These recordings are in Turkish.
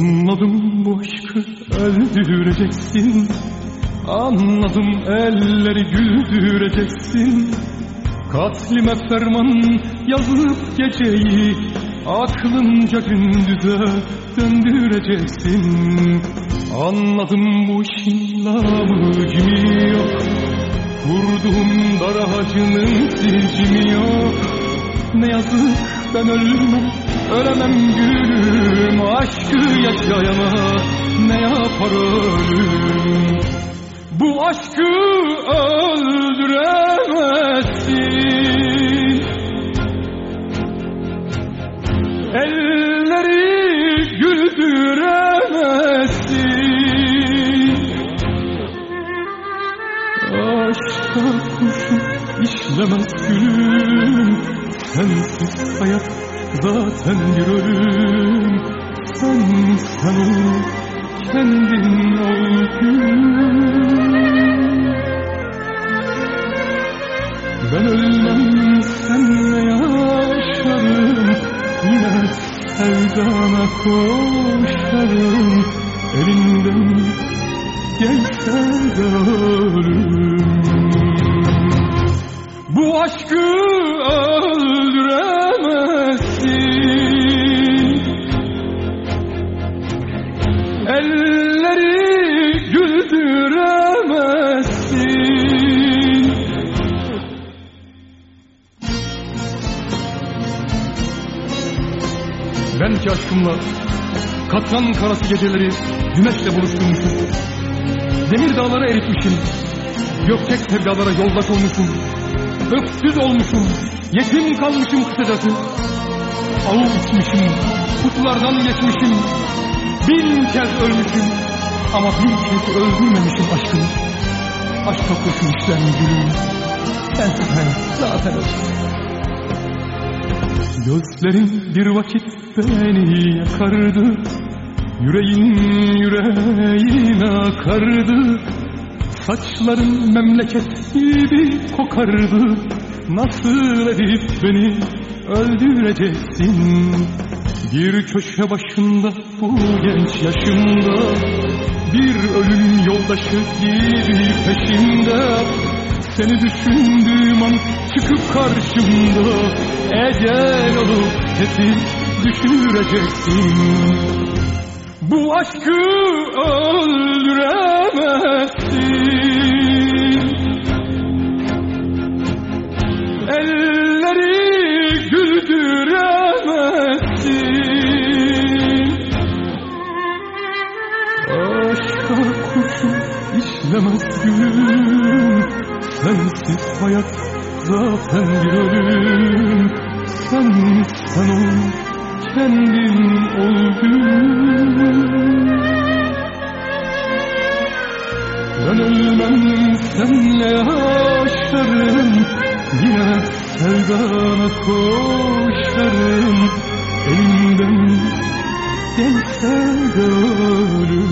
Anladım bu aşkı öldüreceksin. Anladım elleri güldüreceksin. Katlime ferman yazıp geceyi Aklınca gündüze döndüreceksin. Anladım bu işin lamı cimi yok. Vurduğum dar ağacının sicimi yok. Ne yazık ben ölmem, ölemem gülüm Aşkı yaşayana ne yapar ölüm? Bu aşkı öldüremezsin. Elleri güldüremezsin. Aşka kurşun işlemez gülüm Sensiz hayat zaten bir ölüm Sen sen ol kendin ol Ben ölmem senle yaşarım. Yine sevdana koşarım. Elinden gelse de ölüm Bu aşkı öldüremezsin Ben aşkımla katran karası geceleri güneşle buluşturmuşum. Demir dağlara eritmişim. Gökçek sevdalara yoldaş olmuşum. Öksüz olmuşum. Yetim kalmışım kısacası. Avu içmişim. Kutulardan geçmişim. Bin kez ölmüşüm. Ama bir kez öldürmemişim aşkımı. Aşka işlerim gülüm. Sensiz hani zaten öldüm. Gözlerin bir vakit beni yakardı Yüreğin yüreğine akardı. Saçların memleket gibi kokardı. Nasıl edip beni öldüreceksin? Bir köşe başında bu genç yaşımda Bir ölüm yoldaşı gibi peşimde seni düşündüğüm an çıkıp karşımda. Ecel olup hepsi düşüreceksin. Bu aşkı öldüremezsin. Elleri güldüremezsin. Aşka kurşun işlemez gülüm Sensiz hayat zaten bir ölüm Sen sen ol kendin ol gülüm. Ben ölmem senle yaşarım. Yine sevdana koşarım. Elimden gelse de ölüm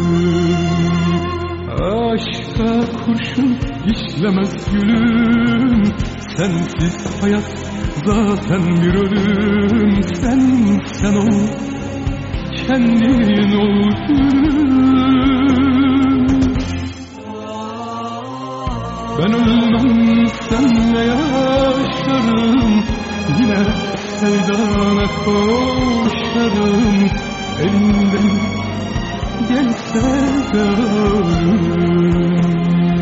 Aşka kurşun işlemez gülüm. Sensiz hayat zaten bir ölüm. Sen sen ol kendin ol gülüm. Ben ölmem senle yaşarım. Yine sevdana koşarım. Elimden gelse de ölüm